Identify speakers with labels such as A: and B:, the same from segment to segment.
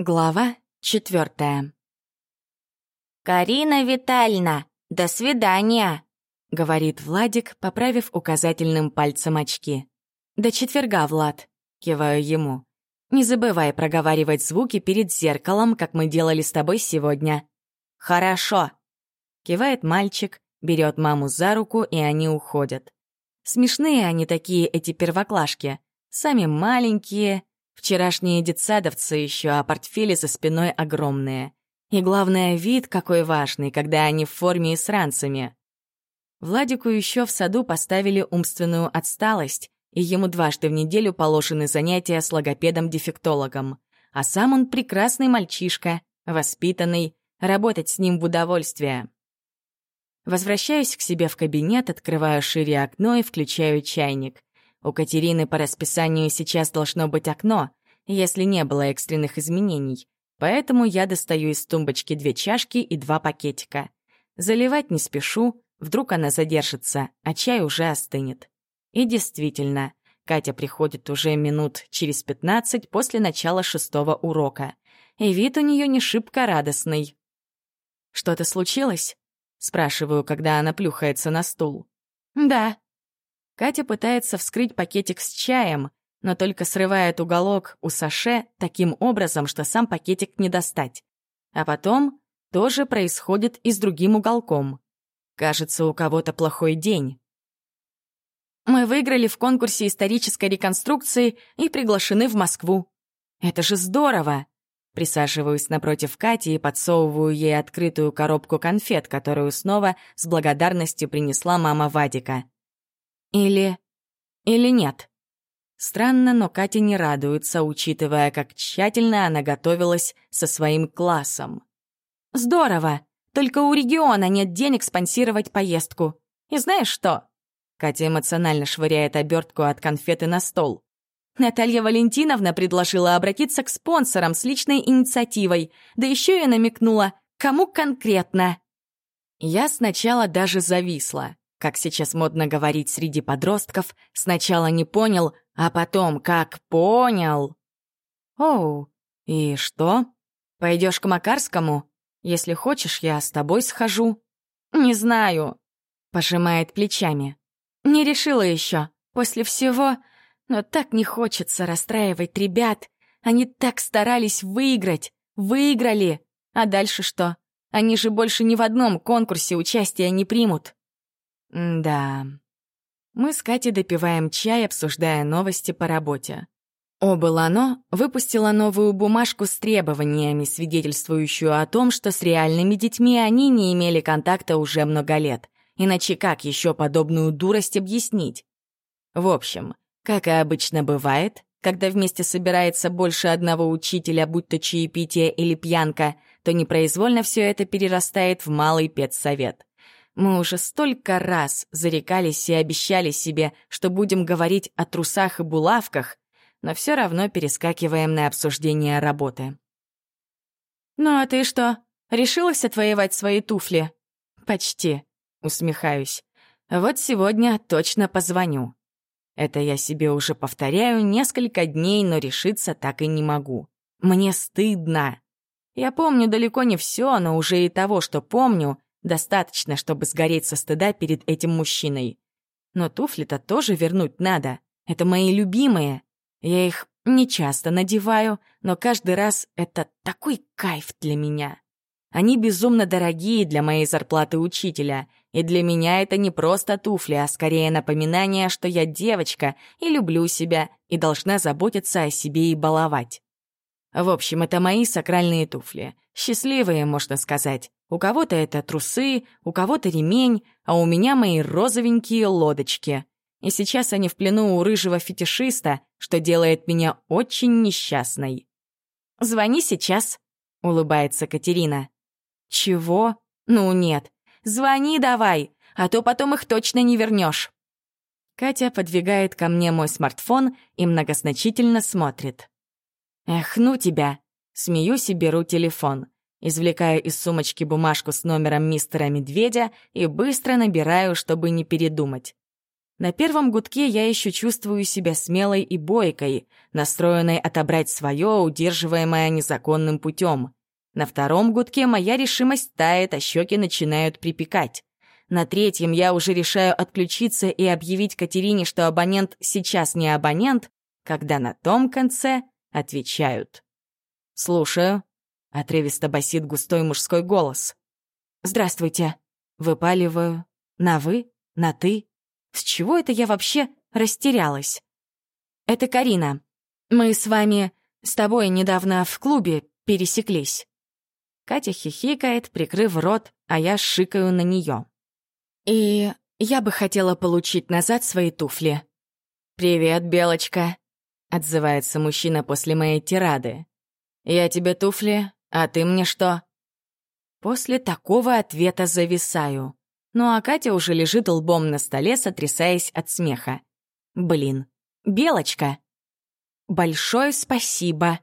A: Глава четвертая.
B: «Карина Витальевна, до свидания!»
A: — говорит Владик, поправив указательным пальцем очки. «До четверга, Влад», — киваю ему. «Не забывай проговаривать звуки перед зеркалом, как мы делали с тобой сегодня».
B: «Хорошо», —
A: кивает мальчик, берет маму за руку, и они уходят. Смешные они такие, эти первоклашки. Сами маленькие, Вчерашние детсадовцы еще, а портфели за спиной огромные. И главное, вид какой важный, когда они в форме и с ранцами. Владику еще в саду поставили умственную отсталость, и ему дважды в неделю положены занятия с логопедом-дефектологом. А сам он прекрасный мальчишка, воспитанный, работать с ним в удовольствие. Возвращаюсь к себе в кабинет, открываю шире окно и включаю чайник. У Катерины по расписанию сейчас должно быть окно, если не было экстренных изменений, поэтому я достаю из тумбочки две чашки и два пакетика. Заливать не спешу, вдруг она задержится, а чай уже остынет. И действительно, Катя приходит уже минут через пятнадцать после начала шестого урока, и вид у нее не шибко радостный. «Что-то случилось?» — спрашиваю, когда она плюхается на стул. «Да», Катя пытается вскрыть пакетик с чаем, но только срывает уголок у саше таким образом, что сам пакетик не достать. А потом тоже происходит и с другим уголком. Кажется, у кого-то плохой день. Мы выиграли в конкурсе исторической реконструкции и приглашены в Москву. Это же здорово! Присаживаюсь напротив Кати и подсовываю ей открытую коробку конфет, которую снова с благодарностью принесла мама Вадика. Или... или нет? Странно, но Катя не радуется, учитывая, как тщательно она готовилась со своим классом. «Здорово! Только у региона нет денег спонсировать поездку. И знаешь что?» Катя эмоционально швыряет обертку от конфеты на стол. Наталья Валентиновна предложила обратиться к спонсорам с личной инициативой, да еще и намекнула, кому конкретно. Я сначала даже зависла как сейчас модно говорить среди подростков, сначала не понял, а потом как понял. Оу, и что? Пойдешь к Макарскому? Если хочешь, я с тобой схожу. Не знаю, пожимает плечами. Не решила еще. После всего, но так не хочется расстраивать ребят. Они так старались выиграть, выиграли. А дальше что? Они же больше ни в одном конкурсе участия не примут. Да. Мы с Катей допиваем чай, обсуждая новости по работе. Обылано выпустила новую бумажку с требованиями, свидетельствующую о том, что с реальными детьми они не имели контакта уже много лет. Иначе как еще подобную дурость объяснить? В общем, как и обычно бывает, когда вместе собирается больше одного учителя, будь то чаепитие или пьянка, то непроизвольно все это перерастает в малый педсовет. Мы уже столько раз зарекались и обещали себе, что будем говорить о трусах и булавках, но все равно перескакиваем на обсуждение работы. «Ну а ты что, решилась отвоевать свои туфли?» «Почти», — усмехаюсь. «Вот сегодня точно позвоню». Это я себе уже повторяю несколько дней, но решиться так и не могу. Мне стыдно. Я помню далеко не все, но уже и того, что помню, Достаточно, чтобы сгореть со стыда перед этим мужчиной. Но туфли-то тоже вернуть надо. Это мои любимые. Я их не часто надеваю, но каждый раз это такой кайф для меня. Они безумно дорогие для моей зарплаты учителя, и для меня это не просто туфли, а скорее напоминание, что я девочка и люблю себя, и должна заботиться о себе и баловать. В общем, это мои сакральные туфли. Счастливые, можно сказать. У кого-то это трусы, у кого-то ремень, а у меня мои розовенькие лодочки. И сейчас они в плену у рыжего фетишиста, что делает меня очень несчастной. «Звони сейчас», — улыбается Катерина. «Чего? Ну нет. Звони давай, а то потом их точно не вернешь. Катя подвигает ко мне мой смартфон и многозначительно смотрит. «Эх, ну тебя!» Смеюсь и беру телефон. Извлекаю из сумочки бумажку с номером мистера Медведя и быстро набираю, чтобы не передумать. На первом гудке я еще чувствую себя смелой и бойкой, настроенной отобрать свое, удерживаемое незаконным путем. На втором гудке моя решимость тает, а щеки начинают припекать. На третьем я уже решаю отключиться и объявить Катерине, что абонент сейчас не абонент, когда на том конце отвечают. «Слушаю», — отрывисто басит густой мужской голос. «Здравствуйте», — выпаливаю. «На «вы», «на ты». С чего это я вообще растерялась? «Это Карина. Мы с вами, с тобой недавно в клубе пересеклись». Катя хихикает, прикрыв рот, а я шикаю на нее. «И я бы хотела получить назад свои туфли». «Привет, Белочка», — отзывается мужчина после моей тирады. «Я тебе туфли, а ты мне что?» После такого ответа зависаю. Ну а Катя уже лежит лбом на столе, сотрясаясь от смеха. «Блин, Белочка!» «Большое спасибо!»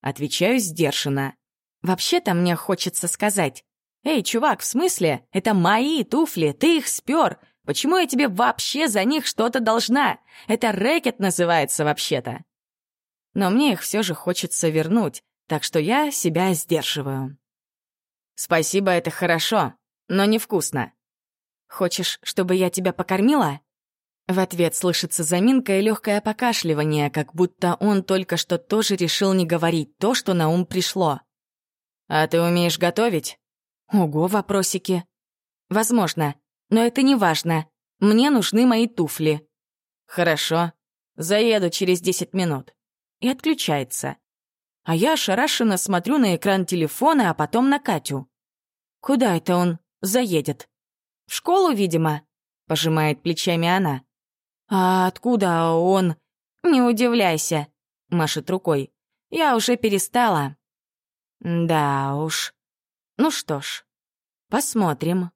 A: Отвечаю сдержанно. «Вообще-то мне хочется сказать. Эй, чувак, в смысле? Это мои туфли, ты их спер. Почему я тебе вообще за них что-то должна? Это рэкет называется вообще-то». Но мне их все же хочется вернуть, так что я себя сдерживаю. «Спасибо, это хорошо, но невкусно. «Хочешь, чтобы я тебя покормила?» В ответ слышится заминка и легкое покашливание, как будто он только что тоже решил не говорить то, что на ум пришло. «А ты умеешь готовить?» «Ого, вопросики!» «Возможно, но это не важно. Мне нужны мои туфли». «Хорошо. Заеду через десять минут». И отключается. А я ошарашенно смотрю на экран телефона, а потом на Катю. «Куда это он заедет?» В школу, видимо», — пожимает плечами она. «А откуда он?» «Не удивляйся», — машет рукой. «Я уже перестала». «Да уж. Ну что ж, посмотрим».